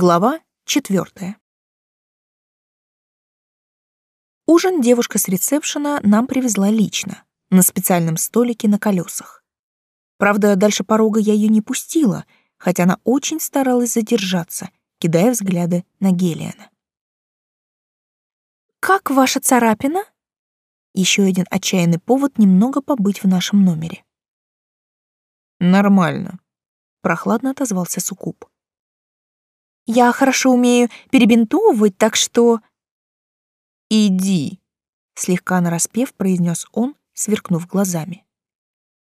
Глава четвертая. Ужин девушка с ресепшена нам привезла лично, на специальном столике на колесах. Правда, дальше порога я ее не пустила, хотя она очень старалась задержаться, кидая взгляды на Гелиана. «Как ваша царапина?» Еще один отчаянный повод немного побыть в нашем номере. «Нормально», — прохладно отозвался Сукуб. «Я хорошо умею перебинтовывать, так что...» «Иди», — слегка нараспев произнес он, сверкнув глазами.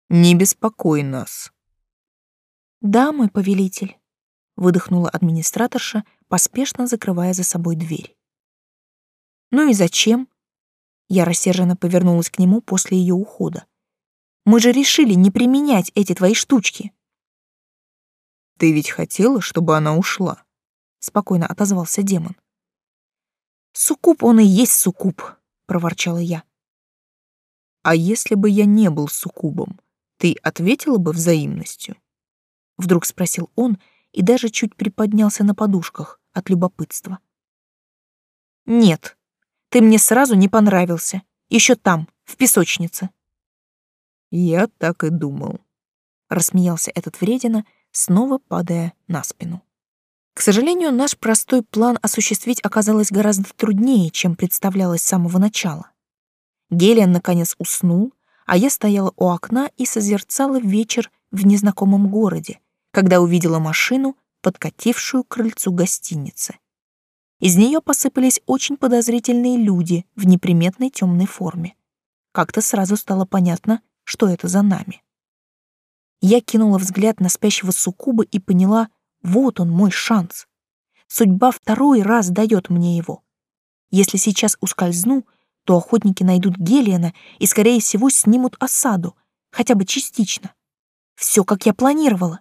«Не беспокой нас». «Да, мой повелитель», — выдохнула администраторша, поспешно закрывая за собой дверь. «Ну и зачем?» Я рассерженно повернулась к нему после ее ухода. «Мы же решили не применять эти твои штучки». «Ты ведь хотела, чтобы она ушла?» — спокойно отозвался демон. «Суккуб он и есть суккуб», — проворчала я. «А если бы я не был суккубом, ты ответила бы взаимностью?» Вдруг спросил он и даже чуть приподнялся на подушках от любопытства. «Нет, ты мне сразу не понравился. Еще там, в песочнице». «Я так и думал», — рассмеялся этот вредина, снова падая на спину. К сожалению, наш простой план осуществить оказалось гораздо труднее, чем представлялось с самого начала. Гелиан наконец уснул, а я стояла у окна и созерцала вечер в незнакомом городе, когда увидела машину, подкатившую к крыльцу гостиницы. Из нее посыпались очень подозрительные люди в неприметной темной форме. Как-то сразу стало понятно, что это за нами. Я кинула взгляд на спящего суккуба и поняла, вот он мой шанс. Судьба второй раз дает мне его. Если сейчас ускользну, то охотники найдут Гелиана и, скорее всего, снимут осаду, хотя бы частично. Все, как я планировала.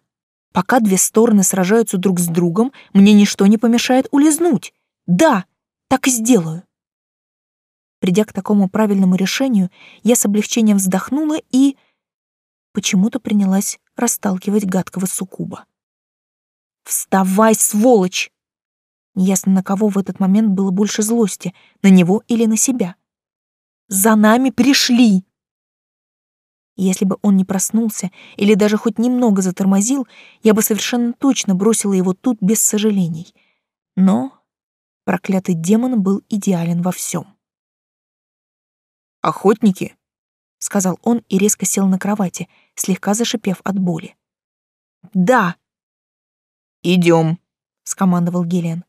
Пока две стороны сражаются друг с другом, мне ничто не помешает улизнуть. Да, так и сделаю. Придя к такому правильному решению, я с облегчением вздохнула и почему-то принялась расталкивать гадкого суккуба. «Вставай, сволочь!» Неясно, на кого в этот момент было больше злости, на него или на себя. «За нами пришли!» Если бы он не проснулся или даже хоть немного затормозил, я бы совершенно точно бросила его тут без сожалений. Но проклятый демон был идеален во всем. «Охотники?» — сказал он и резко сел на кровати, слегка зашипев от боли. «Да!» Идем, скомандовал Гелиан.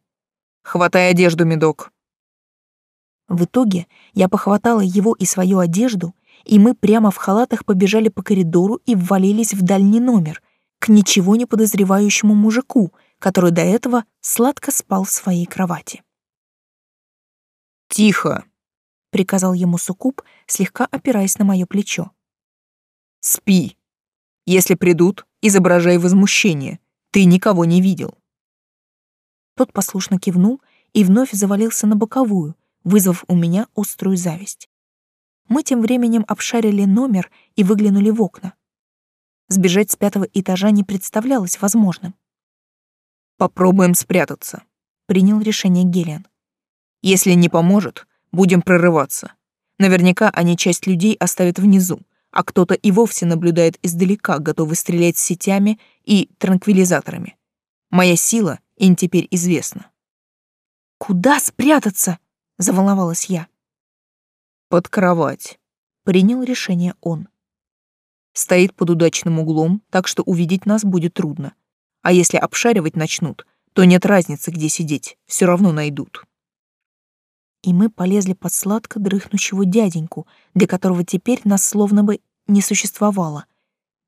Хватай одежду, медок. В итоге я похватала его и свою одежду, и мы прямо в халатах побежали по коридору и ввалились в дальний номер, к ничего не подозревающему мужику, который до этого сладко спал в своей кровати. «Тихо!» — приказал ему Сукуб, слегка опираясь на мое плечо. «Спи. Если придут, изображай возмущение. Ты никого не видел. Тот послушно кивнул и вновь завалился на боковую, вызвав у меня острую зависть. Мы тем временем обшарили номер и выглянули в окна. Сбежать с пятого этажа не представлялось возможным. «Попробуем спрятаться», — принял решение Гелиан. «Если не поможет, будем прорываться. Наверняка они часть людей оставят внизу, а кто-то и вовсе наблюдает издалека, готовый стрелять сетями и транквилизаторами. Моя сила им теперь известна. «Куда спрятаться?» — заволновалась я. «Под кровать», — принял решение он. Стоит под удачным углом, так что увидеть нас будет трудно. А если обшаривать начнут, то нет разницы, где сидеть, все равно найдут. И мы полезли под сладко дрыхнущего дяденьку, для которого теперь нас словно бы не существовало.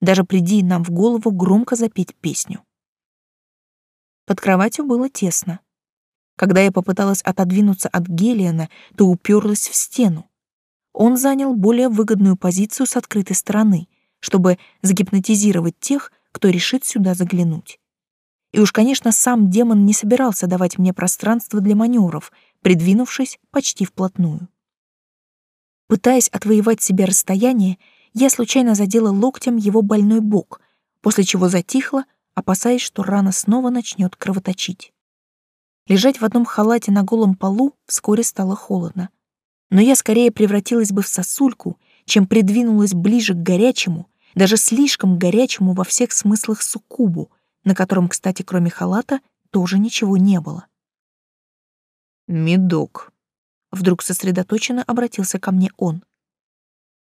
Даже приди нам в голову громко запеть песню. Под кроватью было тесно. Когда я попыталась отодвинуться от Гелиана, то уперлась в стену. Он занял более выгодную позицию с открытой стороны, чтобы загипнотизировать тех, кто решит сюда заглянуть. И уж, конечно, сам демон не собирался давать мне пространство для маневров, придвинувшись почти вплотную. Пытаясь отвоевать себе расстояние, я случайно задела локтем его больной бок, после чего затихла, опасаясь, что рана снова начнет кровоточить. Лежать в одном халате на голом полу вскоре стало холодно. Но я скорее превратилась бы в сосульку, чем придвинулась ближе к горячему, даже слишком горячему во всех смыслах суккубу, на котором, кстати, кроме халата, тоже ничего не было. «Медок», — вдруг сосредоточенно обратился ко мне он.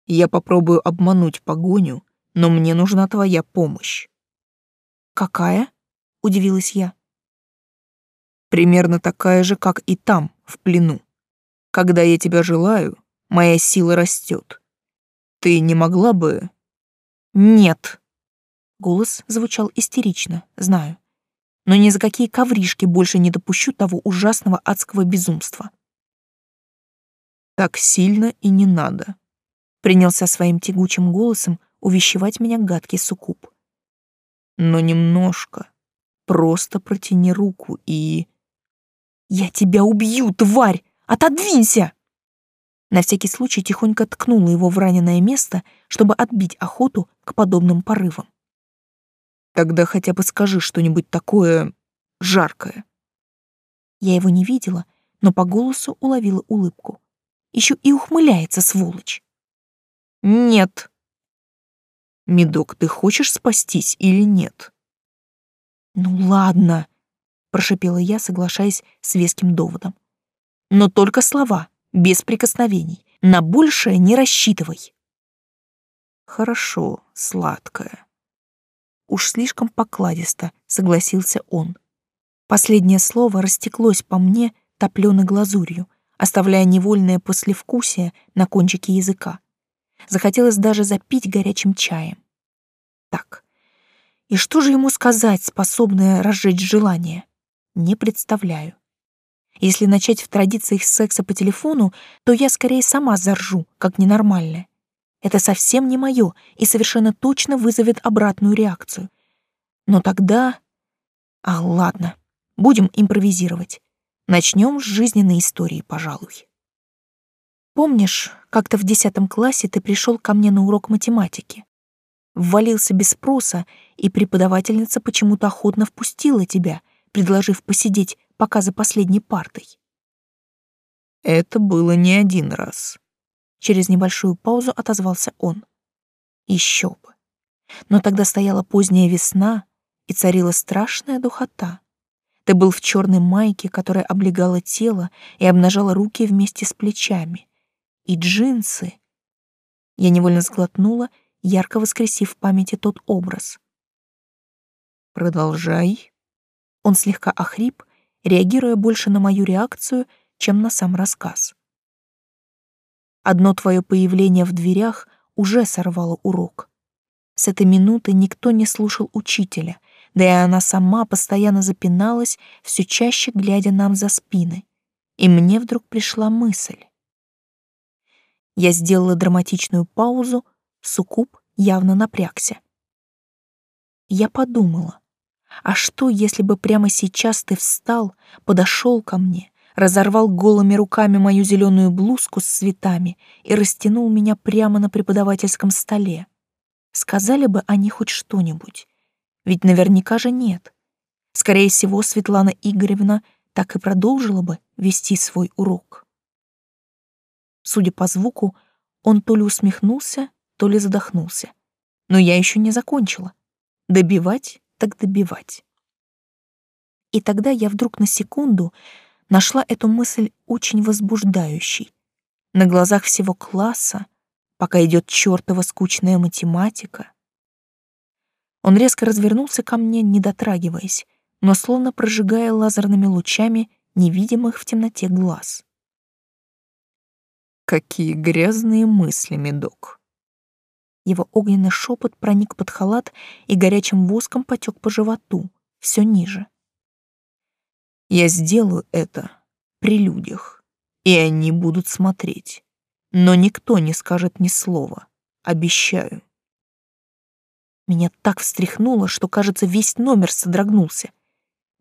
«Я попробую обмануть погоню, но мне нужна твоя помощь». «Какая?» — удивилась я. «Примерно такая же, как и там, в плену. Когда я тебя желаю, моя сила растет. Ты не могла бы...» «Нет!» Голос звучал истерично, знаю. Но ни за какие ковришки больше не допущу того ужасного адского безумства. «Так сильно и не надо», — принялся своим тягучим голосом увещевать меня гадкий суккуб. «Но немножко. Просто протяни руку и...» «Я тебя убью, тварь! Отодвинься!» На всякий случай тихонько ткнула его в раненое место, чтобы отбить охоту к подобным порывам. Тогда хотя бы скажи что-нибудь такое жаркое. Я его не видела, но по голосу уловила улыбку. Еще и ухмыляется, сволочь. Нет. Медок, ты хочешь спастись или нет? Ну ладно, прошипела я, соглашаясь с веским доводом. Но только слова, без прикосновений. На большее не рассчитывай. Хорошо, сладкое. Уж слишком покладисто, согласился он. Последнее слово растеклось по мне топлёной глазурью, оставляя невольное послевкусие на кончике языка. Захотелось даже запить горячим чаем. Так, и что же ему сказать, способное разжечь желание? Не представляю. Если начать в традициях секса по телефону, то я скорее сама заржу, как ненормальная. Это совсем не мое и совершенно точно вызовет обратную реакцию. Но тогда... А, ладно, будем импровизировать. Начнем с жизненной истории, пожалуй. Помнишь, как-то в десятом классе ты пришел ко мне на урок математики? Ввалился без спроса, и преподавательница почему-то охотно впустила тебя, предложив посидеть пока за последней партой. Это было не один раз. Через небольшую паузу отозвался он. Еще бы. Но тогда стояла поздняя весна, и царила страшная духота. Ты был в черной майке, которая облегала тело и обнажала руки вместе с плечами. И джинсы. Я невольно сглотнула, ярко воскресив в памяти тот образ. «Продолжай». Он слегка охрип, реагируя больше на мою реакцию, чем на сам рассказ. Одно твое появление в дверях уже сорвало урок. С этой минуты никто не слушал учителя, да и она сама постоянно запиналась, все чаще глядя нам за спины. И мне вдруг пришла мысль. Я сделала драматичную паузу, Сукуб явно напрягся. Я подумала, а что, если бы прямо сейчас ты встал, подошел ко мне, разорвал голыми руками мою зеленую блузку с цветами и растянул меня прямо на преподавательском столе. Сказали бы они хоть что-нибудь? Ведь наверняка же нет. Скорее всего, Светлана Игоревна так и продолжила бы вести свой урок. Судя по звуку, он то ли усмехнулся, то ли задохнулся. Но я еще не закончила. Добивать так добивать. И тогда я вдруг на секунду нашла эту мысль очень возбуждающей. На глазах всего класса, пока идет чертова скучная математика. Он резко развернулся ко мне, не дотрагиваясь, но словно прожигая лазерными лучами невидимых в темноте глаз. Какие грязные мысли, медок. Его огненный шепот проник под халат и горячим воском потек по животу, все ниже. Я сделаю это при людях, и они будут смотреть. Но никто не скажет ни слова. Обещаю. Меня так встряхнуло, что, кажется, весь номер содрогнулся.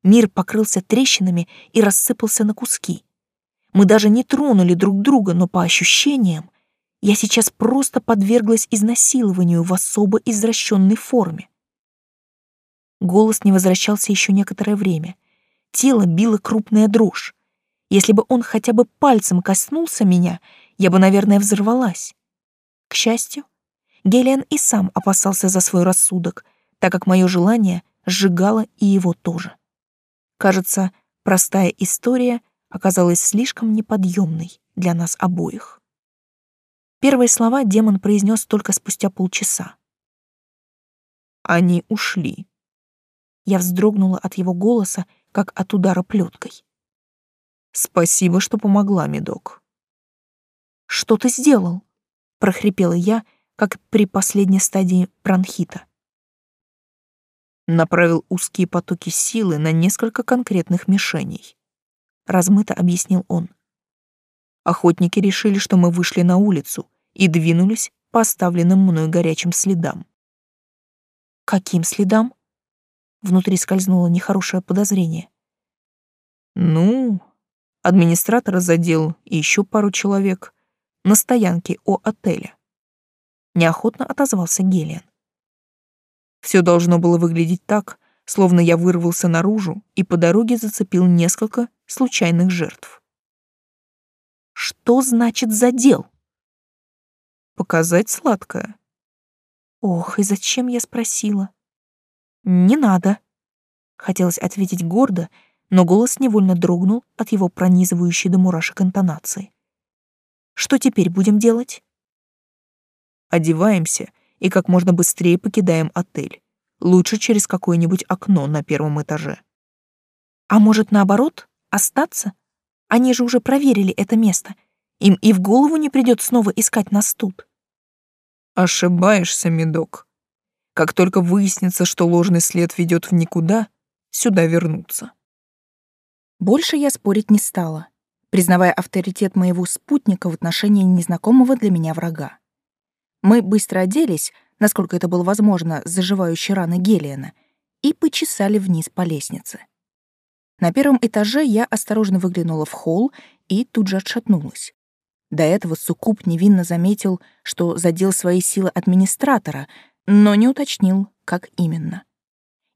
Мир покрылся трещинами и рассыпался на куски. Мы даже не тронули друг друга, но по ощущениям я сейчас просто подверглась изнасилованию в особо извращенной форме. Голос не возвращался еще некоторое время — тело била крупная дрожь. Если бы он хотя бы пальцем коснулся меня, я бы, наверное, взорвалась. К счастью, Гелиан и сам опасался за свой рассудок, так как мое желание сжигало и его тоже. Кажется, простая история оказалась слишком неподъемной для нас обоих. Первые слова демон произнес только спустя полчаса. Они ушли. Я вздрогнула от его голоса, как от удара плеткой. Спасибо, что помогла, медок. Что ты сделал? прохрипела я, как при последней стадии бронхита. Направил узкие потоки силы на несколько конкретных мишеней. Размыто объяснил он. Охотники решили, что мы вышли на улицу и двинулись по оставленным мной горячим следам. Каким следам? Внутри скользнуло нехорошее подозрение. Ну, администратора задел и еще пару человек на стоянке у отеля. Неохотно отозвался Гелиан. Все должно было выглядеть так, словно я вырвался наружу и по дороге зацепил несколько случайных жертв. Что значит задел? Показать сладкое. Ох, и зачем я спросила? Не надо. Хотелось ответить гордо, но голос невольно дрогнул от его пронизывающей до мурашек интонации. Что теперь будем делать? Одеваемся и как можно быстрее покидаем отель. Лучше через какое-нибудь окно на первом этаже. А может, наоборот, остаться? Они же уже проверили это место. Им и в голову не придет снова искать нас тут. Ошибаешься, медок. Как только выяснится, что ложный след ведет в никуда, сюда вернуться. Больше я спорить не стала, признавая авторитет моего спутника в отношении незнакомого для меня врага. Мы быстро оделись, насколько это было возможно, заживающей раны Гелиана, и почесали вниз по лестнице. На первом этаже я осторожно выглянула в холл и тут же отшатнулась. До этого Суккуб невинно заметил, что задел свои силы администратора, но не уточнил, как именно.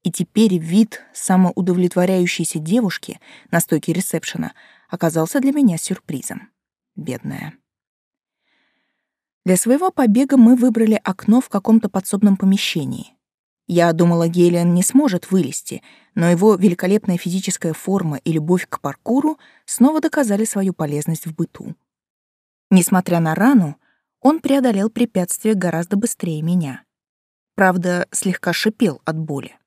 И теперь вид самоудовлетворяющейся девушки на стойке ресепшена оказался для меня сюрпризом. Бедная. Для своего побега мы выбрали окно в каком-то подсобном помещении. Я думала, Гелиан не сможет вылезти, но его великолепная физическая форма и любовь к паркуру снова доказали свою полезность в быту. Несмотря на рану, он преодолел препятствие гораздо быстрее меня. Правда, слегка шипел от боли.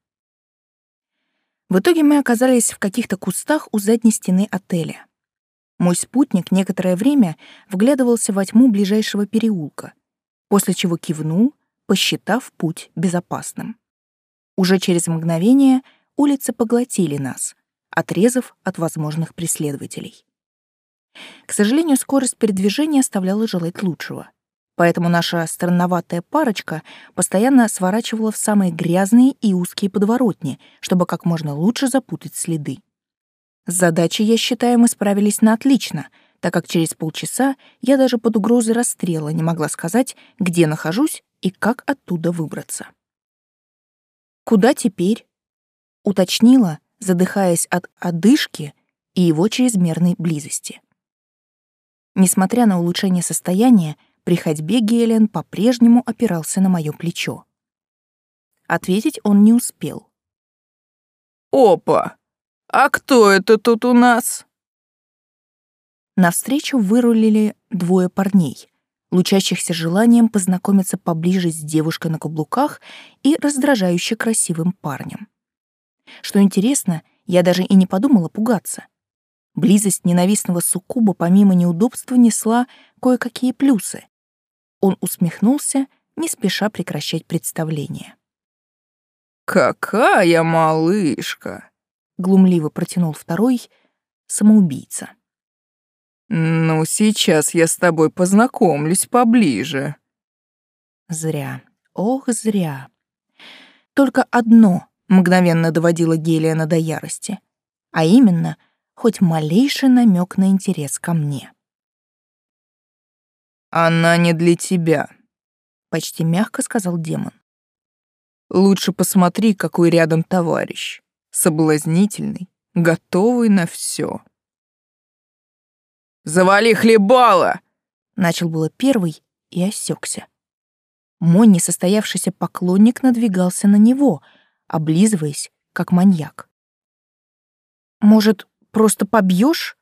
В итоге мы оказались в каких-то кустах у задней стены отеля. Мой спутник некоторое время вглядывался во тьму ближайшего переулка, после чего кивнул, посчитав путь безопасным. Уже через мгновение улицы поглотили нас, отрезав от возможных преследователей. К сожалению, скорость передвижения оставляла желать лучшего. Поэтому наша странноватая парочка постоянно сворачивала в самые грязные и узкие подворотни, чтобы как можно лучше запутать следы. С задачей, я считаю, мы справились на отлично, так как через полчаса я даже под угрозой расстрела не могла сказать, где нахожусь и как оттуда выбраться. «Куда теперь?» — уточнила, задыхаясь от одышки и его чрезмерной близости. Несмотря на улучшение состояния, при ходьбе Гелен по-прежнему опирался на мое плечо. Ответить он не успел. «Опа! А кто это тут у нас?» Навстречу вырулили двое парней, лучащихся желанием познакомиться поближе с девушкой на каблуках и раздражающе красивым парнем. Что интересно, я даже и не подумала пугаться. Близость ненавистного суккуба помимо неудобства несла кое-какие плюсы. Он усмехнулся, не спеша прекращать представление. «Какая малышка!» — глумливо протянул второй самоубийца. «Ну, сейчас я с тобой познакомлюсь поближе». Зря, ох, зря. Только одно мгновенно доводило Гелиана до ярости, а именно — хоть малейший намек на интерес ко мне. «Она не для тебя», — почти мягко сказал демон. «Лучше посмотри, какой рядом товарищ. Соблазнительный, готовый на все. «Завали хлебала!» — начал было первый и осекся. Мой несостоявшийся поклонник надвигался на него, облизываясь, как маньяк. «Может, просто побьешь?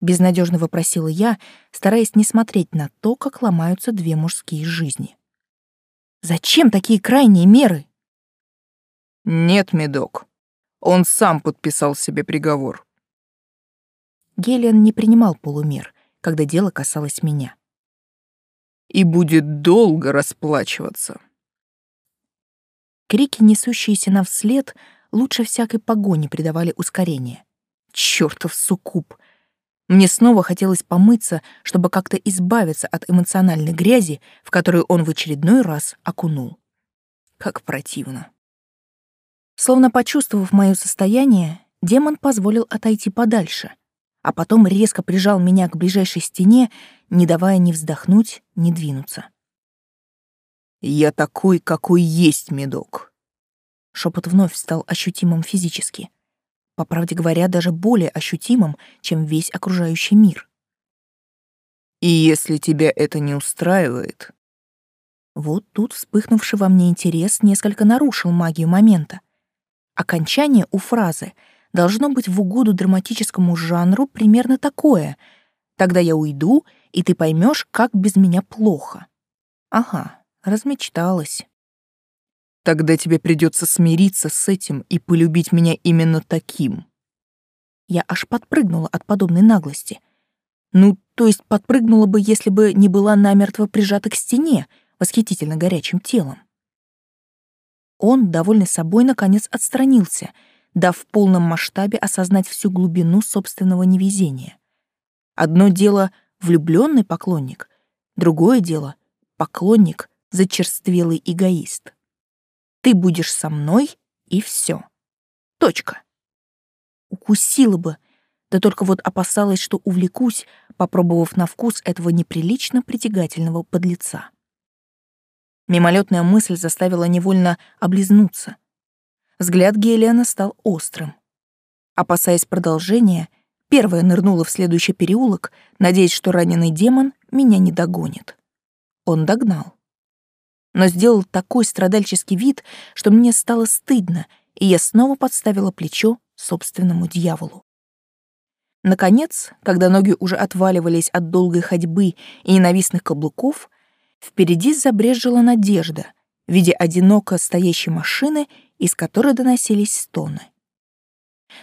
Безнадежно вопросила я, стараясь не смотреть на то, как ломаются две мужские жизни. «Зачем такие крайние меры?» «Нет, медок. Он сам подписал себе приговор». Гелиан не принимал полумер, когда дело касалось меня и будет долго расплачиваться. Крики, несущиеся нам вслед, лучше всякой погони придавали ускорение. Чёртов суккуб! Мне снова хотелось помыться, чтобы как-то избавиться от эмоциональной грязи, в которую он в очередной раз окунул. Как противно. Словно почувствовав моё состояние, демон позволил отойти подальше — а потом резко прижал меня к ближайшей стене, не давая ни вздохнуть, ни двинуться. «Я такой, какой есть, медок!» Шепот вновь стал ощутимым физически. По правде говоря, даже более ощутимым, чем весь окружающий мир. «И если тебя это не устраивает...» Вот тут вспыхнувший во мне интерес несколько нарушил магию момента. Окончание у фразы — должно быть в угоду драматическому жанру примерно такое. Тогда я уйду, и ты поймешь, как без меня плохо. Ага, размечталась. Тогда тебе придется смириться с этим и полюбить меня именно таким. Я аж подпрыгнула от подобной наглости. Ну, то есть подпрыгнула бы, если бы не была намертво прижата к стене, восхитительно горячим телом. Он, довольный собой, наконец отстранился — дав в полном масштабе осознать всю глубину собственного невезения. Одно дело — влюбленный поклонник, другое дело — поклонник, зачерствелый эгоист. Ты будешь со мной, и все. Точка. Укусила бы, да только вот опасалась, что увлекусь, попробовав на вкус этого неприлично притягательного подлеца. Мимолетная мысль заставила невольно облизнуться — Взгляд Гелиана стал острым. Опасаясь продолжения, первая нырнула в следующий переулок, надеясь, что раненый демон меня не догонит. Он догнал. Но сделал такой страдальческий вид, что мне стало стыдно, и я снова подставила плечо собственному дьяволу. Наконец, когда ноги уже отваливались от долгой ходьбы и ненавистных каблуков, впереди забрежила надежда в виде одиноко стоящей машины из которой доносились стоны.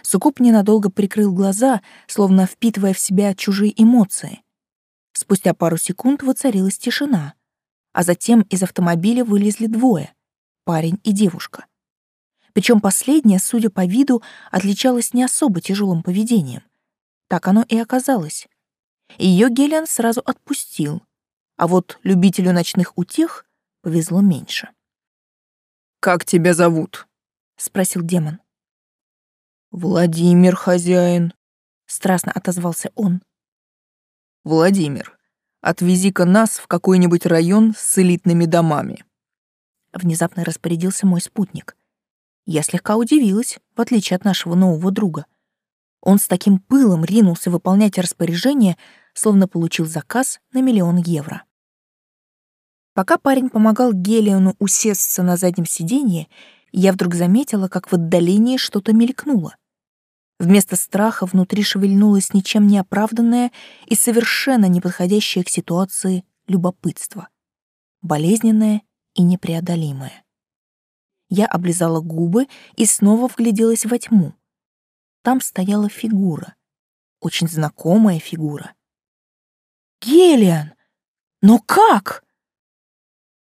Сукуп ненадолго прикрыл глаза, словно впитывая в себя чужие эмоции. Спустя пару секунд воцарилась тишина, а затем из автомобиля вылезли двое — парень и девушка. Причем последняя, судя по виду, отличалась не особо тяжелым поведением. Так оно и оказалось. Ее Гелиан сразу отпустил, а вот любителю ночных утех повезло меньше. «Как тебя зовут?» — спросил демон. «Владимир, хозяин», — страстно отозвался он. «Владимир, отвези-ка нас в какой-нибудь район с элитными домами». Внезапно распорядился мой спутник. Я слегка удивилась, в отличие от нашего нового друга. Он с таким пылом ринулся выполнять распоряжение, словно получил заказ на миллион евро. Пока парень помогал Гелиону усесться на заднем сиденье, я вдруг заметила, как в отдалении что-то мелькнуло. Вместо страха внутри шевельнулось ничем не оправданное и совершенно неподходящее к ситуации любопытство. Болезненное и непреодолимое. Я облизала губы и снова вгляделась во тьму. Там стояла фигура. Очень знакомая фигура. «Гелиан! Но как?»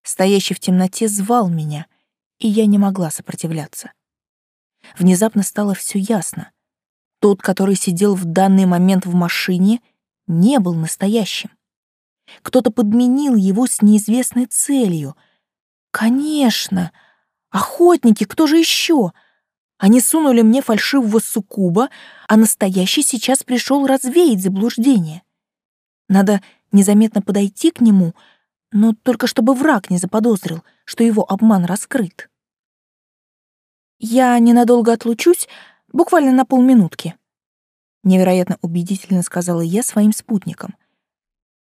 стоящий в темноте, звал меня, и я не могла сопротивляться. Внезапно стало все ясно. Тот, который сидел в данный момент в машине, не был настоящим. Кто-то подменил его с неизвестной целью. Конечно! Охотники, кто же еще? Они сунули мне фальшивого суккуба, а настоящий сейчас пришел развеять заблуждение. Надо незаметно подойти к нему — но только чтобы враг не заподозрил, что его обман раскрыт. «Я ненадолго отлучусь, буквально на полминутки», Невероятно убедительно сказала я своим спутникам.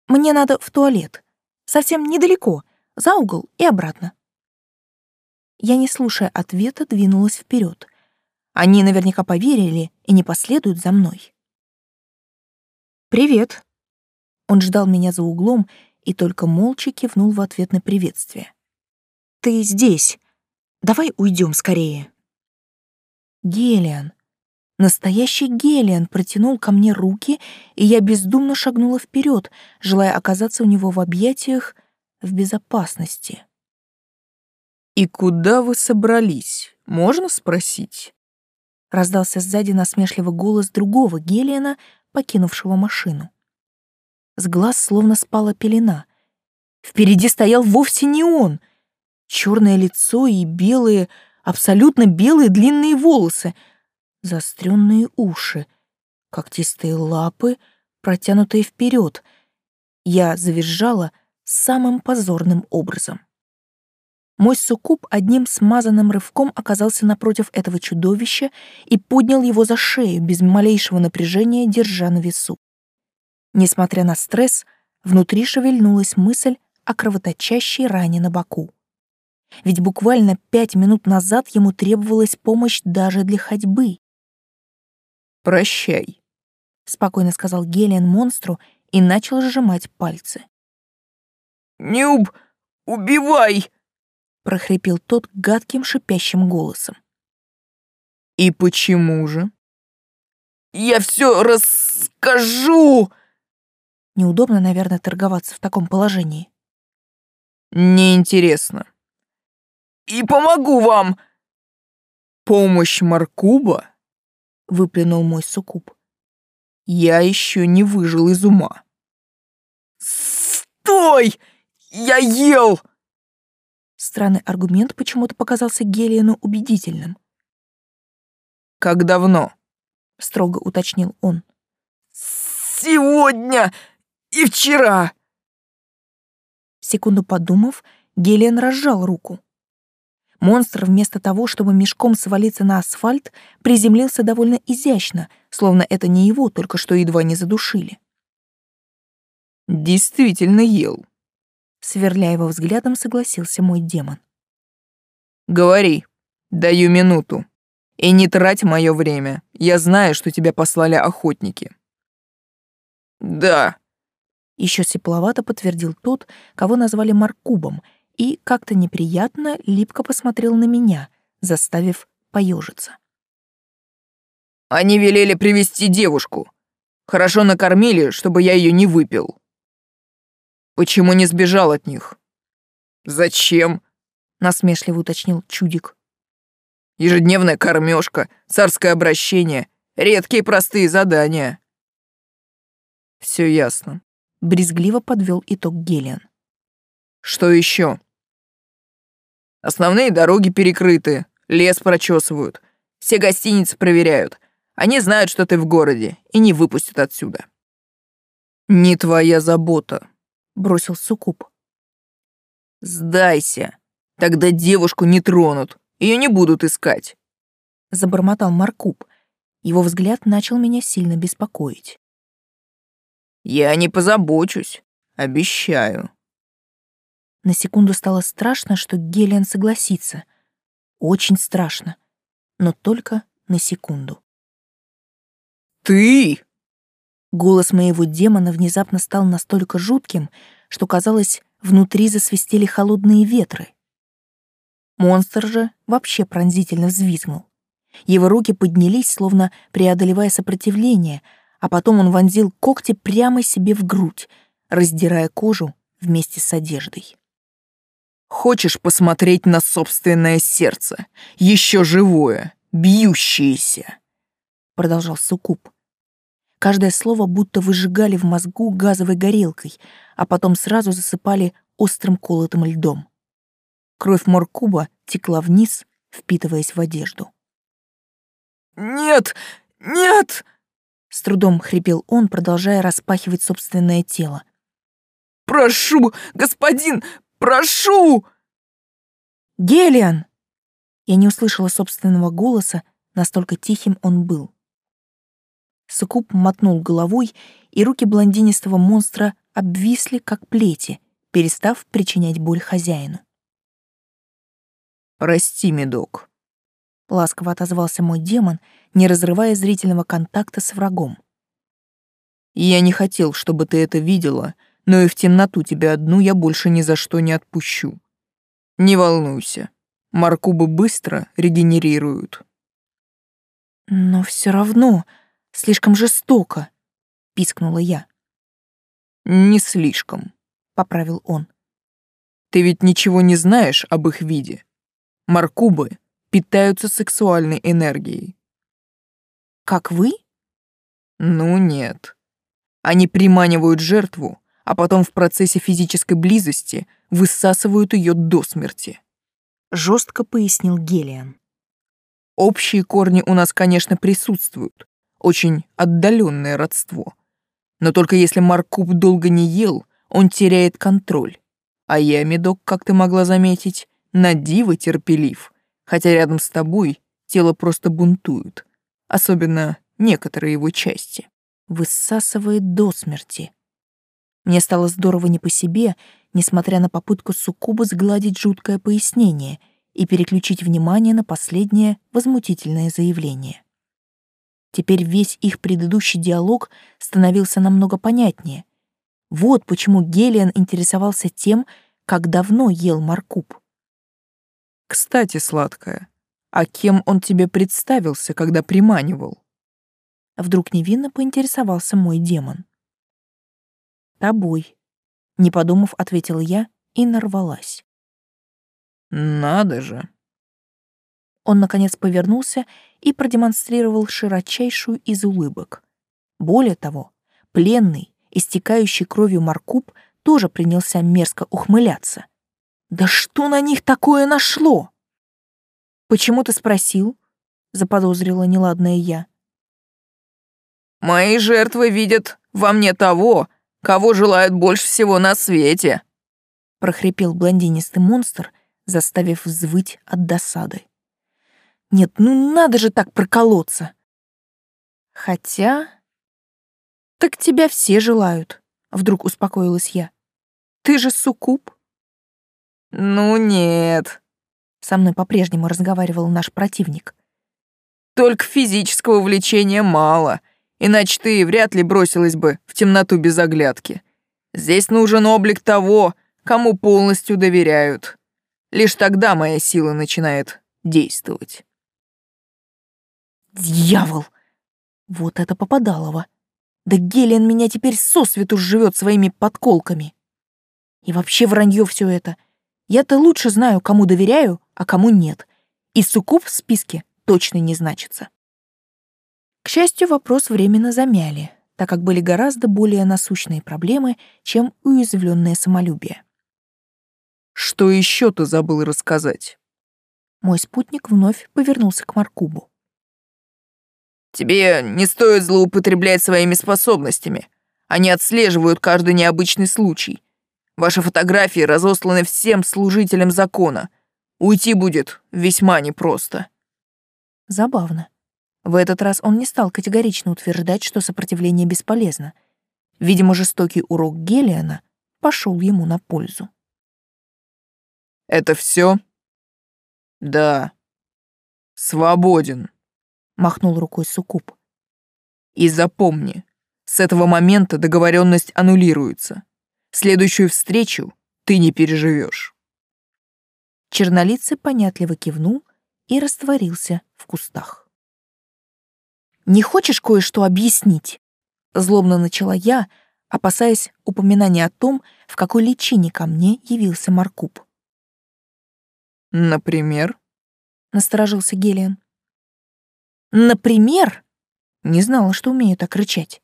Мне надо в туалет. Совсем недалеко, за угол и обратно. Я, не слушая ответа, двинулась вперед. Они наверняка поверили и не последуют за мной. «Привет». Он ждал меня за углом и только молча кивнул в ответ на приветствие. «Ты здесь. Давай уйдем скорее». Гелиан. Настоящий Гелиан протянул ко мне руки, и я бездумно шагнула вперед, желая оказаться у него в объятиях в безопасности. «И куда вы собрались? Можно спросить?» Раздался сзади насмешливый голос другого Гелиана, покинувшего машину. С глаз словно спала пелена. Впереди стоял вовсе не он. Черное лицо и белые, абсолютно белые длинные волосы, заостренные уши, когтистые лапы, протянутые вперед. Я завизжала самым позорным образом. Мой суккуб одним смазанным рывком оказался напротив этого чудовища и поднял его за шею без малейшего напряжения, держа на весу. Несмотря на стресс, внутри шевельнулась мысль о кровоточащей ране на боку. Ведь буквально пять минут назад ему требовалась помощь даже для ходьбы. «Прощай», — спокойно сказал Гелиан монстру и начал сжимать пальцы. «Не уб... убивай!» прохрипел тот гадким шипящим голосом. И почему же? Я все расскажу. Неудобно, наверное, торговаться в таком положении. Неинтересно. И помогу вам. Помощь Маркуба? Выплюнул мой суккуб. Я еще не выжил из ума. Стой! Я ел! Странный аргумент почему-то показался Гелиану убедительным. «Как давно?» — строго уточнил он. «Сегодня и вчера!» Секунду подумав, Гелиан разжал руку. Монстр вместо того, чтобы мешком свалиться на асфальт, приземлился довольно изящно, словно это не его только что едва не задушили. «Действительно ел», Сверля его взглядом, согласился мой демон. «Говори, даю минуту. И не трать мое время. Я знаю, что тебя послали охотники». «Да», еще сепловато подтвердил тот, кого назвали Маркубом, и как-то неприятно липко посмотрел на меня, заставив поежиться. «Они велели привести девушку. Хорошо накормили, чтобы я ее не выпил. Почему не сбежал от них? Зачем? Насмешливо уточнил чудик. Ежедневная кормежка, царское обращение, редкие простые задания. Все ясно. Брезгливо подвел итог Гелиан. Что еще? Основные дороги перекрыты, лес прочесывают, все гостиницы проверяют. Они знают, что ты в городе, и не выпустят отсюда. Не твоя забота, бросил Сукуб. Сдайся, тогда девушку не тронут, ее не будут искать. Забормотал Маркуб. Его взгляд начал меня сильно беспокоить. Я не позабочусь, обещаю. На секунду стало страшно, что Гелиан согласится. Очень страшно, но только на секунду. «Ты!» Голос моего демона внезапно стал настолько жутким, что, казалось, внутри засвистели холодные ветры. Монстр же вообще пронзительно взвизгнул. Его руки поднялись, словно преодолевая сопротивление, а потом он вонзил когти прямо себе в грудь, раздирая кожу вместе с одеждой. «Хочешь посмотреть на собственное сердце, еще живое, бьющееся?» Продолжал Сукуб. Каждое слово будто выжигали в мозгу газовой горелкой, а потом сразу засыпали острым колотым льдом. Кровь Моркуба текла вниз, впитываясь в одежду. «Нет! Нет!» С трудом хрипел он, продолжая распахивать собственное тело. «Прошу, господин, прошу!» «Гелиан!» Я не услышала собственного голоса, настолько тихим он был. Сукуб мотнул головой, и руки блондинистого монстра обвисли, как плети, перестав причинять боль хозяину. «Прости, медок», — ласково отозвался мой демон, не разрывая зрительного контакта с врагом. «Я не хотел, чтобы ты это видела, но и в темноту тебя одну я больше ни за что не отпущу. Не волнуйся, маркубы быстро регенерируют». «Но все равно слишком жестоко», — пискнула я. «Не слишком», — поправил он. «Ты ведь ничего не знаешь об их виде. Маркубы питаются сексуальной энергией». «Как вы?» «Ну нет. Они приманивают жертву, а потом в процессе физической близости высасывают ее до смерти», — жестко пояснил Гелиан. «Общие корни у нас, конечно, присутствуют, очень отдаленное родство. Но только если Маркуб долго не ел, он теряет контроль. А я, медок, как ты могла заметить, на диво терпелив, хотя рядом с тобой тело просто бунтует, особенно некоторые его части. Высасывает до смерти. Мне стало здорово не по себе, несмотря на попытку суккуба сгладить жуткое пояснение и переключить внимание на последнее возмутительное заявление. Теперь весь их предыдущий диалог становился намного понятнее. Вот почему Гелиан интересовался тем, как давно ел Маркуб. «Кстати, сладкая, а кем он тебе представился, когда приманивал?» Вдруг невинно поинтересовался мой демон. «Тобой», — не подумав, ответила я и нарвалась. «Надо же», он, наконец, повернулся и продемонстрировал широчайшую из улыбок. Более того, пленный, истекающий кровью Маркуб, тоже принялся мерзко ухмыляться. «Да что на них такое нашло?» «Почему ты спросил?» — заподозрила неладная я. «Мои жертвы видят во мне того, кого желают больше всего на свете», — прохрипел блондинистый монстр, заставив взвыть от досады. Нет, ну надо же так проколоться. Хотя... Так тебя все желают, вдруг успокоилась я. Ты же суккуб. Ну нет. Со мной по-прежнему разговаривал наш противник. Только физического влечения мало, иначе ты вряд ли бросилась бы в темноту без оглядки. Здесь нужен облик того, кому полностью доверяют. Лишь тогда моя сила начинает действовать. Дьявол! Вот это попадалово. Да Гелиан меня теперь сосвету живет своими подколками. И вообще вранье все это. Я-то лучше знаю, кому доверяю, а кому нет. И суккуб в списке точно не значится. К счастью, вопрос временно замяли, так как были гораздо более насущные проблемы, чем уязвленное самолюбие. «Что еще ты забыл рассказать?» Мой спутник вновь повернулся к Маркубу. Тебе не стоит злоупотреблять своими способностями. Они отслеживают каждый необычный случай. Ваши фотографии разосланы всем служителям закона. Уйти будет весьма непросто. Забавно. В этот раз он не стал категорично утверждать, что сопротивление бесполезно. Видимо, жестокий урок Гелиана пошел ему на пользу. «Это все? «Да. Свободен» махнул рукой Сукуб. И запомни, с этого момента договоренность аннулируется. Следующую встречу ты не переживешь. Чернолицый понятливо кивнул и растворился в кустах. «Не хочешь кое-что объяснить?» Злобно начала я, опасаясь упоминания о том, в какой личине ко мне явился Маркуб. «Например?» — насторожился Гелиан. Например, не знала, что умею так рычать.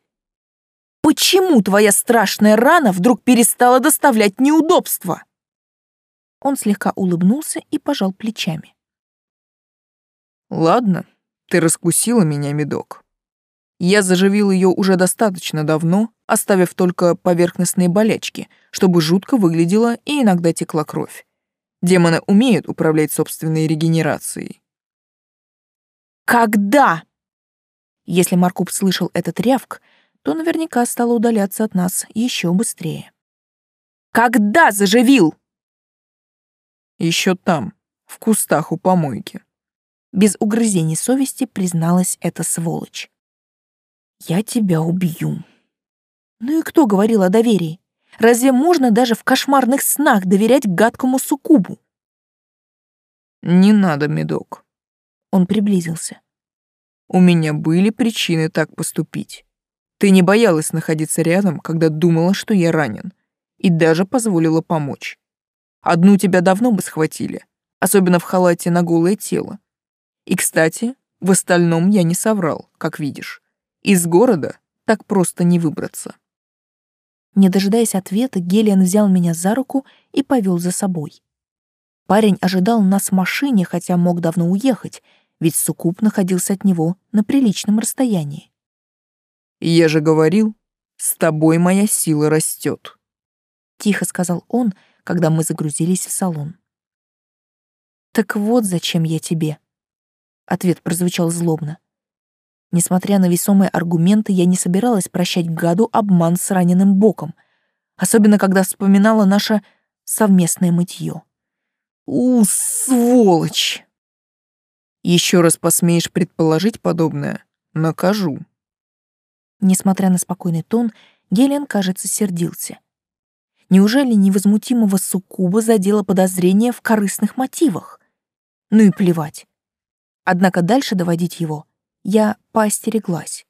Почему твоя страшная рана вдруг перестала доставлять неудобства? Он слегка улыбнулся и пожал плечами. Ладно, ты раскусила меня, медок. Я заживил ее уже достаточно давно, оставив только поверхностные болячки, чтобы жутко выглядело и иногда текла кровь. Демоны умеют управлять собственной регенерацией. Когда? Если Маркуб слышал этот рявк, то наверняка стал удаляться от нас еще быстрее. «Когда заживил?» Еще там, в кустах у помойки. Без угрызений совести призналась эта сволочь. «Я тебя убью». Ну и кто говорил о доверии? Разве можно даже в кошмарных снах доверять гадкому суккубу? Не надо, медок. Он приблизился. У меня были причины так поступить. Ты не боялась находиться рядом, когда думала, что я ранен, и даже позволила помочь. Одну тебя давно бы схватили, особенно в халате на голое тело. И, кстати, в остальном я не соврал, как видишь. Из города так просто не выбраться. Не дожидаясь ответа, Гелиан взял меня за руку и повел за собой. Парень ожидал нас в машине, хотя мог давно уехать, ведь Сукуб находился от него на приличном расстоянии. «Я же говорил, с тобой моя сила растет», — тихо сказал он, когда мы загрузились в салон. «Так вот зачем я тебе», — ответ прозвучал злобно. Несмотря на весомые аргументы, я не собиралась прощать гаду обман с раненым боком, особенно когда вспоминала наше совместное мытье. «У, сволочь!» Еще раз посмеешь предположить подобное, накажу. Несмотря на спокойный тон, Гелиан, кажется, сердился. Неужели невозмутимого суккуба задело подозрение в корыстных мотивах? Ну и плевать. Однако дальше доводить его я поостереглась.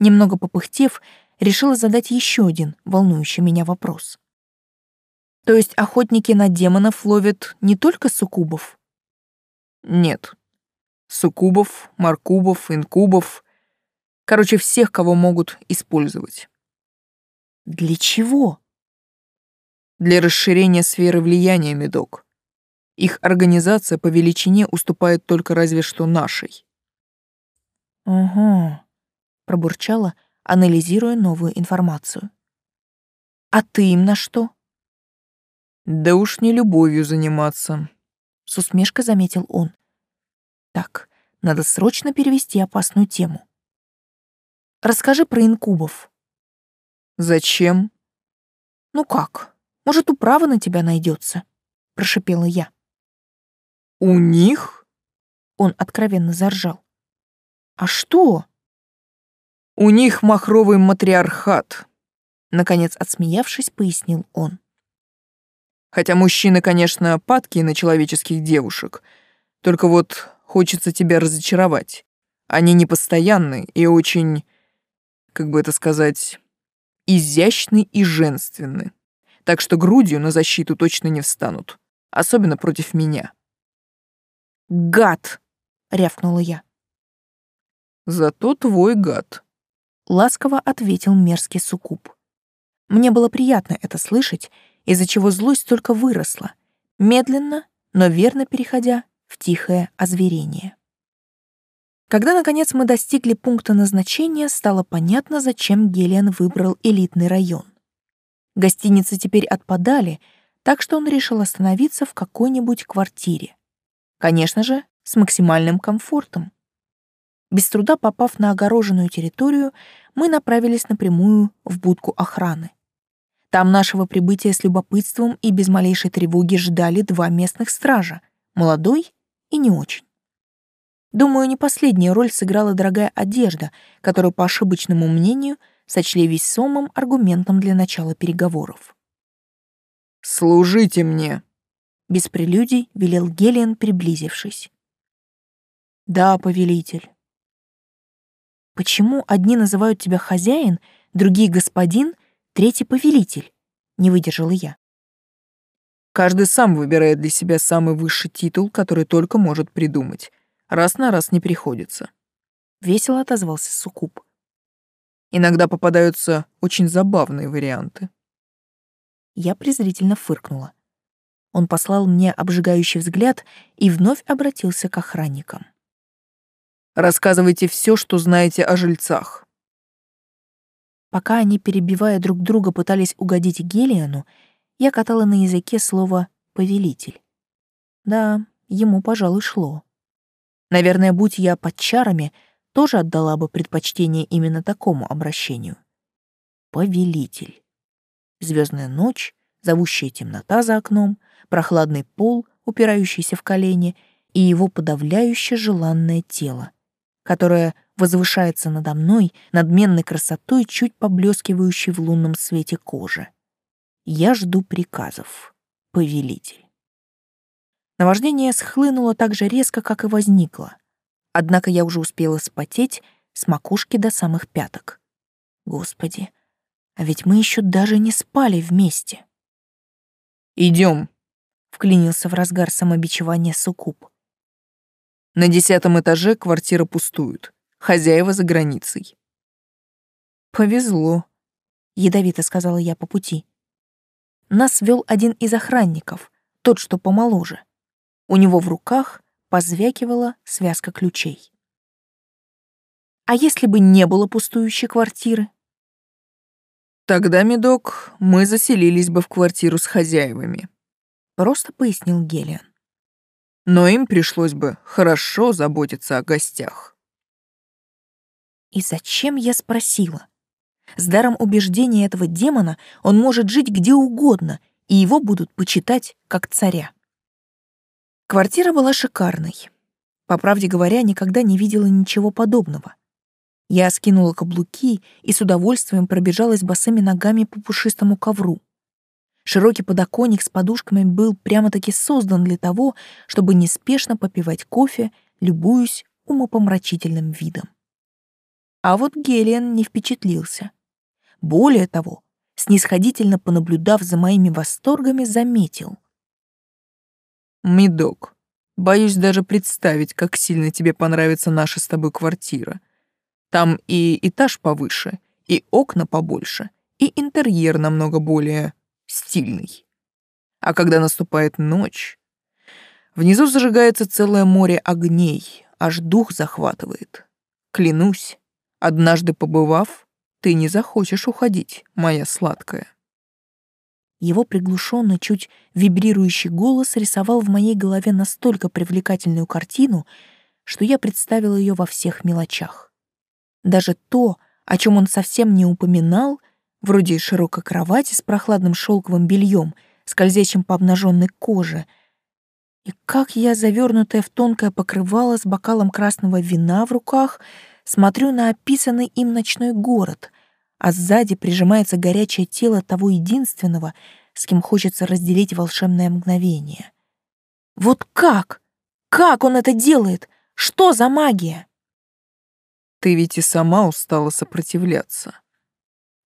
Немного попыхтев, решила задать еще один волнующий меня вопрос. То есть охотники на демонов ловят не только суккубов? Нет. Суккубов, маркубов, инкубов. Короче, всех, кого могут использовать. Для чего? Для расширения сферы влияния, Медок. Их организация по величине уступает только разве что нашей. «Угу», — пробурчала, анализируя новую информацию. «А ты им на что?» «Да уж не любовью заниматься», — с усмешкой заметил он. «Так, надо срочно перевести опасную тему. Расскажи про инкубов». «Зачем?» «Ну как? Может, управа на тебя найдется?» — прошипела я. «У них?» Он откровенно заржал. «А что?» «У них махровый матриархат», — наконец отсмеявшись, пояснил он. «Хотя мужчины, конечно, падки на человеческих девушек, только вот хочется тебя разочаровать. Они непостоянны и очень, как бы это сказать, изящны и женственны. Так что грудью на защиту точно не встанут, особенно против меня». «Гад!» — рявкнула я. Зато твой гад. Ласково ответил мерзкий суккуб. Мне было приятно это слышать, из-за чего злость только выросла, медленно, но верно переходя в тихое озверение. Когда, наконец, мы достигли пункта назначения, стало понятно, зачем Гелиан выбрал элитный район. Гостиницы теперь отпадали, так что он решил остановиться в какой-нибудь квартире. Конечно же, с максимальным комфортом. Без труда попав на огороженную территорию, мы направились напрямую в будку охраны. Там нашего прибытия с любопытством и без малейшей тревоги ждали два местных стража, молодой и не очень. Думаю, не последняя роль сыграла дорогая одежда, которую, по ошибочному мнению, сочли весомым аргументом для начала переговоров. «Служите мне!» Без прелюдий велел Гелиан, приблизившись. «Да, повелитель». Почему одни называют тебя хозяин, другие господин, третий повелитель? Не выдержала я. Каждый сам выбирает для себя самый высший титул, который только может придумать. Раз на раз не приходится. Весело отозвался Сукуб. Иногда попадаются очень забавные варианты. Я презрительно фыркнула. Он послал мне обжигающий взгляд и вновь обратился к охранникам. Рассказывайте все, что знаете о жильцах». Пока они, перебивая друг друга, пытались угодить Гелиану, я катала на языке слово «повелитель». Да, ему, пожалуй, шло. Наверное, будь я под чарами, тоже отдала бы предпочтение именно такому обращению. Повелитель. Звездная ночь, зовущая темнота за окном, прохладный пол, упирающийся в колени, и его подавляюще желанное тело, которое возвышается надо мной надменной красотой, чуть поблескивающей в лунном свете кожи. Я жду приказов, повелитель. Наваждение схлынуло так же резко, как и возникло. Однако я уже успела спотеть с макушки до самых пяток. Господи, а ведь мы еще даже не спали вместе. Идем, вклинился в разгар самобичевания Сукуб. На десятом этаже квартира пустует. Хозяева за границей. Повезло, ядовито сказала я по пути. Нас вел один из охранников, тот, что помоложе. У него в руках позвякивала связка ключей. А если бы не было пустующей квартиры? Тогда, медок, мы заселились бы в квартиру с хозяевами. Просто пояснил Гелиан. Но им пришлось бы хорошо заботиться о гостях. И зачем я спросила? С даром убеждения этого демона он может жить где угодно, и его будут почитать как царя. Квартира была шикарной. По правде говоря, никогда не видела ничего подобного. Я скинула каблуки и с удовольствием пробежалась босыми ногами по пушистому ковру. Широкий подоконник с подушками был прямо-таки создан для того, чтобы неспешно попивать кофе, любуясь умопомрачительным видом. А вот Гелиан не впечатлился. Более того, снисходительно понаблюдав за моими восторгами, заметил. «Медок, боюсь даже представить, как сильно тебе понравится наша с тобой квартира. Там и этаж повыше, и окна побольше, и интерьер намного более стильный. А когда наступает ночь, внизу зажигается целое море огней, аж дух захватывает. Клянусь, однажды побывав, ты не захочешь уходить, моя сладкая. Его приглушенный, чуть вибрирующий голос рисовал в моей голове настолько привлекательную картину, что я представила ее во всех мелочах. Даже то, о чем он совсем не упоминал, вроде широкой кровати с прохладным шелковым бельем, скользящим по обнаженной коже. И как я, завернутая в тонкое покрывало с бокалом красного вина в руках, смотрю на описанный им ночной город, а сзади прижимается горячее тело того единственного, с кем хочется разделить волшебное мгновение. Вот как? Как он это делает? Что за магия? Ты ведь и сама устала сопротивляться.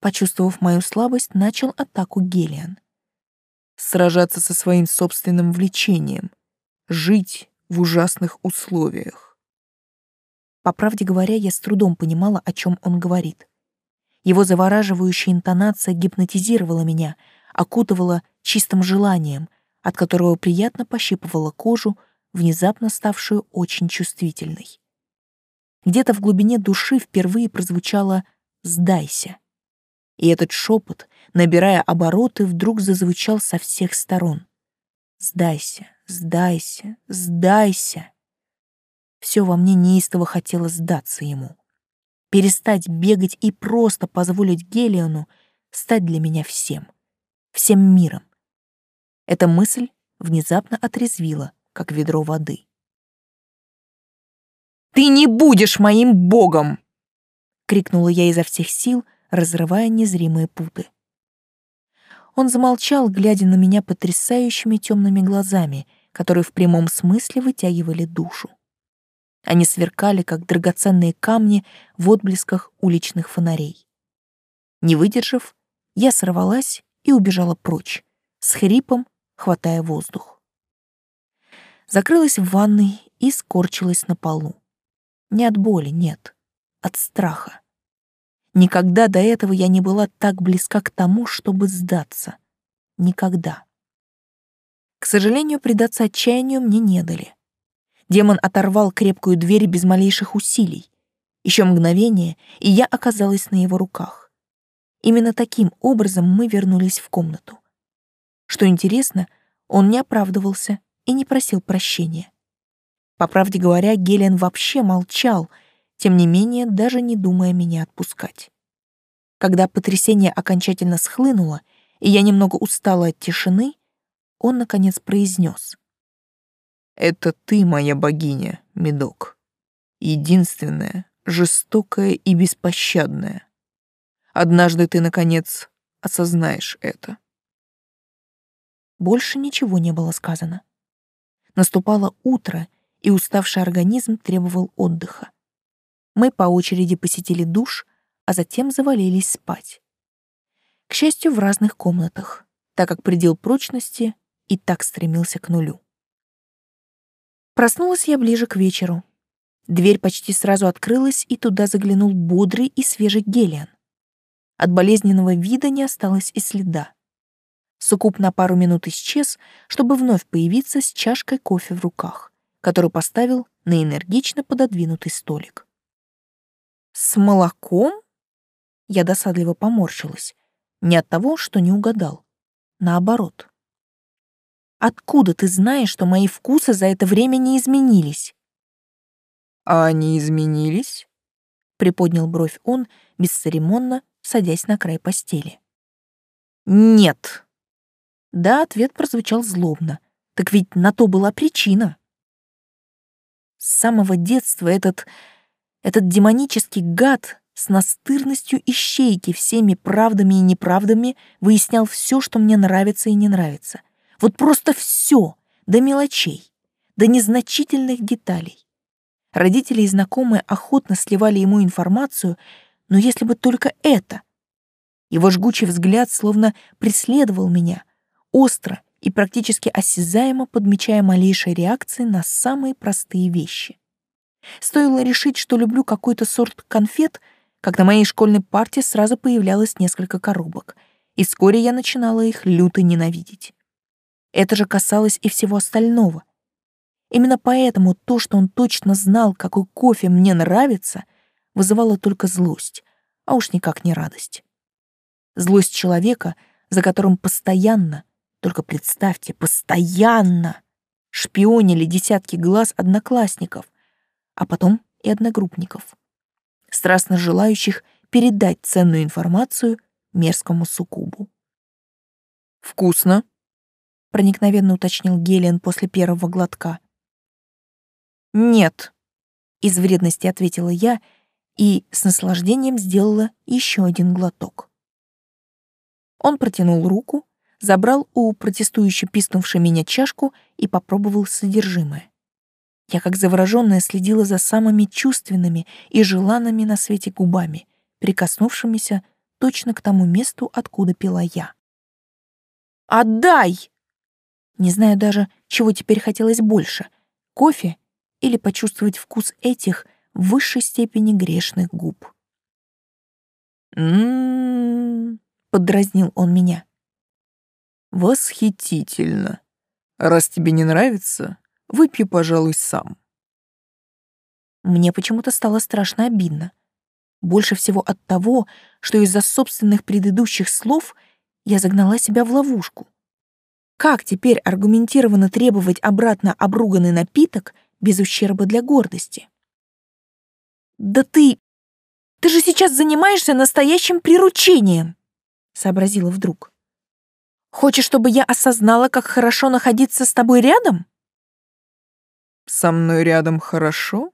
Почувствовав мою слабость, начал атаку Гелиан. Сражаться со своим собственным влечением. Жить в ужасных условиях. По правде говоря, я с трудом понимала, о чем он говорит. Его завораживающая интонация гипнотизировала меня, окутывала чистым желанием, от которого приятно пощипывала кожу, внезапно ставшую очень чувствительной. Где-то в глубине души впервые прозвучало «сдайся». И этот шепот, набирая обороты, вдруг зазвучал со всех сторон. «Сдайся, сдайся, сдайся». Все во мне неистово хотело сдаться ему. Перестать бегать и просто позволить Гелиону стать для меня всем. Всем миром. Эта мысль внезапно отрезвила, как ведро воды. Ты не будешь моим богом!» — крикнула я изо всех сил, разрывая незримые путы. Он замолчал, глядя на меня потрясающими темными глазами, которые в прямом смысле вытягивали душу. Они сверкали, как драгоценные камни в отблесках уличных фонарей. Не выдержав, я сорвалась и убежала прочь, с хрипом хватая воздух. Закрылась в ванной и скорчилась на полу. Не от боли, нет, от страха. Никогда до этого я не была так близка к тому, чтобы сдаться. Никогда. К сожалению, предаться отчаянию мне не дали. Демон оторвал крепкую дверь без малейших усилий. Еще мгновение, и я оказалась на его руках. Именно таким образом мы вернулись в комнату. Что интересно, он не оправдывался и не просил прощения. По правде говоря, Гелен вообще молчал, тем не менее даже не думая меня отпускать. Когда потрясение окончательно схлынуло, и я немного устала от тишины, он, наконец, произнес: «Это ты, моя богиня, Медок. Единственная, жестокая и беспощадная. Однажды ты, наконец, осознаешь это». Больше ничего не было сказано. Наступало утро, и уставший организм требовал отдыха. Мы по очереди посетили душ, а затем завалились спать. К счастью, в разных комнатах, так как предел прочности и так стремился к нулю. Проснулась я ближе к вечеру. Дверь почти сразу открылась, и туда заглянул бодрый и свежий Гелиан. От болезненного вида не осталось и следа. Сукуп на пару минут исчез, чтобы вновь появиться с чашкой кофе в руках, которую поставил на энергично пододвинутый столик. «С молоком?» Я досадливо поморщилась. Не от того, что не угадал. Наоборот. «Откуда ты знаешь, что мои вкусы за это время не изменились?» «А они изменились?» — приподнял бровь он, бесцеремонно садясь на край постели. «Нет». Да, ответ прозвучал злобно. Так ведь на то была причина. С самого детства этот этот демонический гад с настырностью ищейки всеми правдами и неправдами выяснял все, что мне нравится и не нравится. Вот просто все, до мелочей, до незначительных деталей. Родители и знакомые охотно сливали ему информацию, но если бы только это. Его жгучий взгляд словно преследовал меня, остро и практически осязаемо подмечая малейшие реакции на самые простые вещи. Стоило решить, что люблю какой-то сорт конфет, как на моей школьной парте сразу появлялось несколько коробок, и вскоре я начинала их люто ненавидеть. Это же касалось и всего остального. Именно поэтому то, что он точно знал, какой кофе мне нравится, вызывало только злость, а уж никак не радость. Злость человека, за которым постоянно, только представьте, постоянно шпионили десятки глаз одноклассников, а потом и одногруппников, страстно желающих передать ценную информацию мерзкому суккубу. «Вкусно?» — проникновенно уточнил Гелиан после первого глотка. «Нет», — из вредности ответила я и с наслаждением сделала еще один глоток. Он протянул руку, забрал у протестующе пискнувшей меня чашку и попробовал содержимое. Я как заворожённая следила за самыми чувственными и желанными на свете губами, прикоснувшимися точно к тому месту, откуда пила я. «Отдай!» Не знаю даже, чего теперь хотелось больше — кофе или почувствовать вкус этих в высшей степени грешных губ. «М-м-м», поддразнил он меня. «Восхитительно. Раз тебе не нравится, Выпью, пожалуй, сам. Мне почему-то стало страшно обидно. Больше всего от того, что из-за собственных предыдущих слов я загнала себя в ловушку. Как теперь аргументированно требовать обратно обруганный напиток без ущерба для гордости? «Да ты... ты же сейчас занимаешься настоящим приручением!» — сообразила вдруг. «Хочешь, чтобы я осознала, как хорошо находиться с тобой рядом?» «Со мной рядом хорошо?»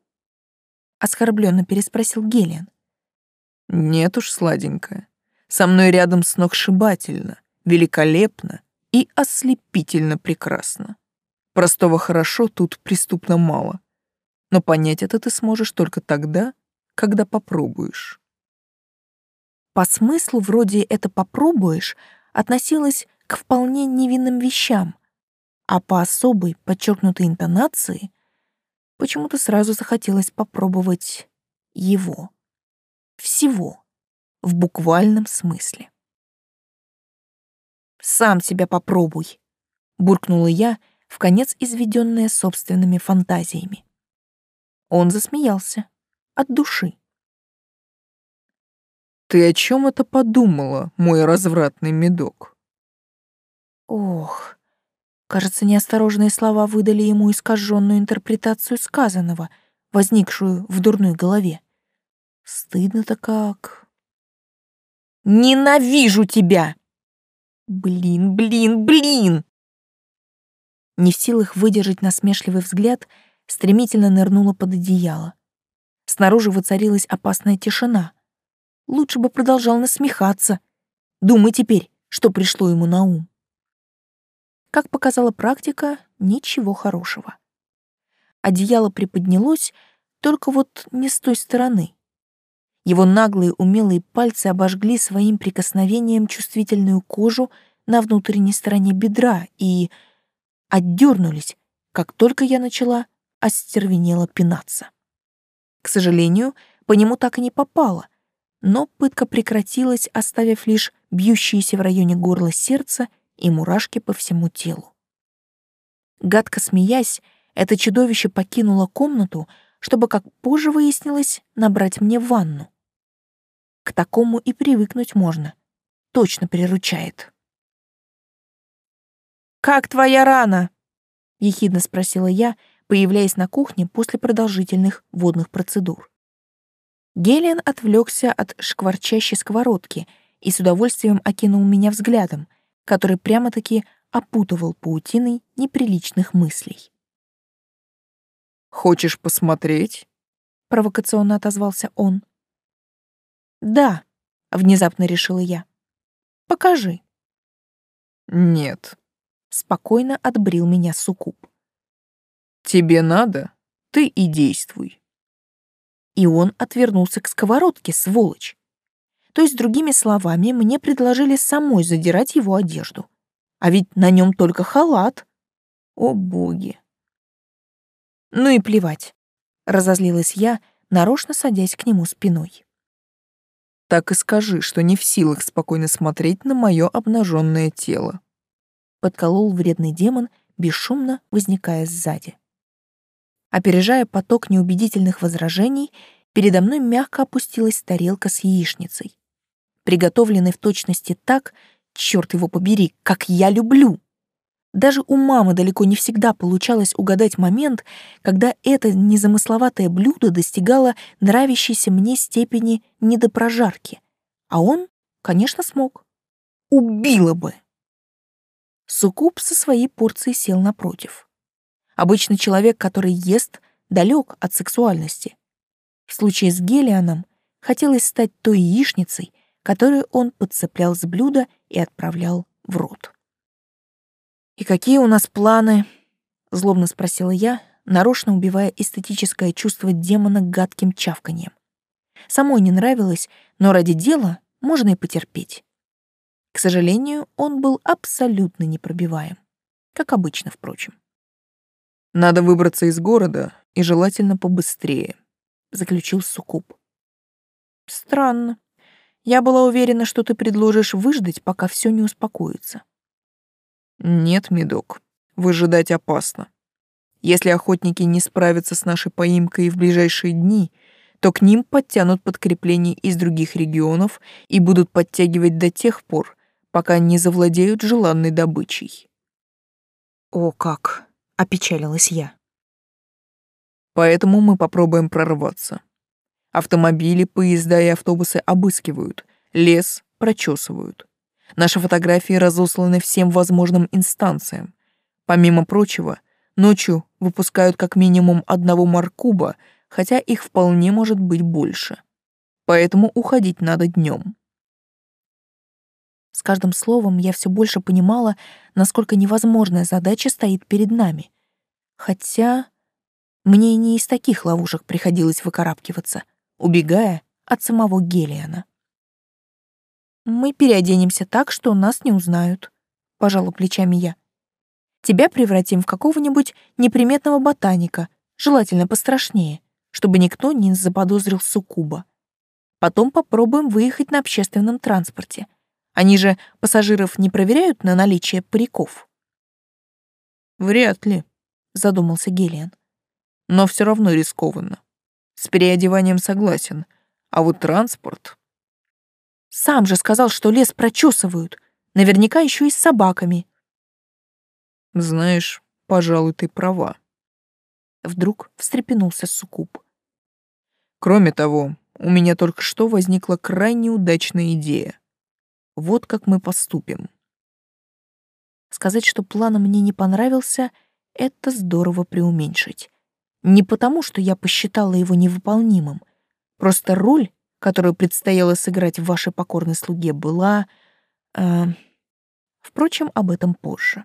— оскорбленно переспросил Гелиан. «Нет уж, сладенькая. Со мной рядом сногсшибательно, великолепно и ослепительно прекрасно. Простого хорошо тут преступно мало. Но понять это ты сможешь только тогда, когда попробуешь». По смыслу вроде «это попробуешь» относилось к вполне невинным вещам, а по особой, подчеркнутой интонации Почему-то сразу захотелось попробовать его. Всего. В буквальном смысле. «Сам себя попробуй», — буркнула я, в конец изведенная собственными фантазиями. Он засмеялся. От души. «Ты о чем это подумала, мой развратный медок?» Ох, Кажется, неосторожные слова выдали ему искаженную интерпретацию сказанного, возникшую в дурной голове. Стыдно-то как. Ненавижу тебя! Блин, блин, блин! Не в силах выдержать насмешливый взгляд, стремительно нырнула под одеяло. Снаружи воцарилась опасная тишина. Лучше бы продолжал насмехаться. Думай теперь, что пришло ему на ум. Как показала практика, ничего хорошего. Одеяло приподнялось, только вот не с той стороны. Его наглые умелые пальцы обожгли своим прикосновением чувствительную кожу на внутренней стороне бедра и отдернулись, как только я начала остервенело пинаться. К сожалению, по нему так и не попало, но пытка прекратилась, оставив лишь бьющиеся в районе горла сердце и мурашки по всему телу. Гадко смеясь, это чудовище покинуло комнату, чтобы, как позже выяснилось, набрать мне ванну. К такому и привыкнуть можно. Точно приручает. «Как твоя рана?» — ехидно спросила я, появляясь на кухне после продолжительных водных процедур. Гелиан отвлекся от шкварчащей сковородки и с удовольствием окинул меня взглядом, который прямо-таки опутывал паутиной неприличных мыслей. «Хочешь посмотреть?» — провокационно отозвался он. «Да», — внезапно решила я. «Покажи». «Нет», — спокойно отбрил меня суккуб. «Тебе надо? Ты и действуй». И он отвернулся к сковородке, сволочь. То есть, другими словами, мне предложили самой задирать его одежду. А ведь на нем только халат. О, боги. Ну и плевать. Разозлилась я, нарочно садясь к нему спиной. Так и скажи, что не в силах спокойно смотреть на мое обнаженное тело. Подколол вредный демон, бесшумно возникая сзади. Опережая поток неубедительных возражений, передо мной мягко опустилась тарелка с яичницей, приготовленной в точности так, черт его побери, как я люблю. Даже у мамы далеко не всегда получалось угадать момент, когда это незамысловатое блюдо достигало нравящейся мне степени недопрожарки. А он, конечно, смог. Убило бы. Суккуб со своей порцией сел напротив. Обычно человек, который ест, далек от сексуальности. В случае с Гелианом хотелось стать той яичницей, которую он подцеплял с блюда и отправлял в рот. «И какие у нас планы?» — злобно спросила я, нарочно убивая эстетическое чувство демона гадким чавканьем. Самой не нравилось, но ради дела можно и потерпеть. К сожалению, он был абсолютно непробиваем. Как обычно, впрочем. «Надо выбраться из города, и желательно побыстрее», — заключил Сукуб. «Странно. Я была уверена, что ты предложишь выждать, пока все не успокоится. Нет, медок, выжидать опасно. Если охотники не справятся с нашей поимкой в ближайшие дни, то к ним подтянут подкрепления из других регионов и будут подтягивать до тех пор, пока не завладеют желанной добычей. О, как! Опечалилась я. Поэтому мы попробуем прорваться. Автомобили, поезда и автобусы обыскивают, лес прочесывают. Наши фотографии разосланы всем возможным инстанциям. Помимо прочего, ночью выпускают как минимум одного маркуба, хотя их вполне может быть больше. Поэтому уходить надо днем. С каждым словом я все больше понимала, насколько невозможная задача стоит перед нами. Хотя мне не из таких ловушек приходилось выкарабкиваться, убегая от самого Гелиана. Мы переоденемся так, что нас не узнают, пожала плечами я. Тебя превратим в какого-нибудь неприметного ботаника, желательно пострашнее, чтобы никто не заподозрил суккуба. Потом попробуем выехать на общественном транспорте. Они же пассажиров не проверяют на наличие париков. Вряд ли, задумался Гелиан. Но все равно рискованно. С переодеванием согласен, а вот транспорт сам же сказал, что лес прочесывают. Наверняка еще и с собаками. Знаешь, пожалуй, ты права. Вдруг встрепенулся Сукуб. Кроме того, У меня только что возникла крайне удачная идея. Вот как мы поступим. Сказать, что план мне не понравился, это здорово преуменьшить. Не потому, что я посчитала его невыполнимым. Просто роль, которую предстояло сыграть в вашей покорной слуге, была... Э, впрочем, об этом позже.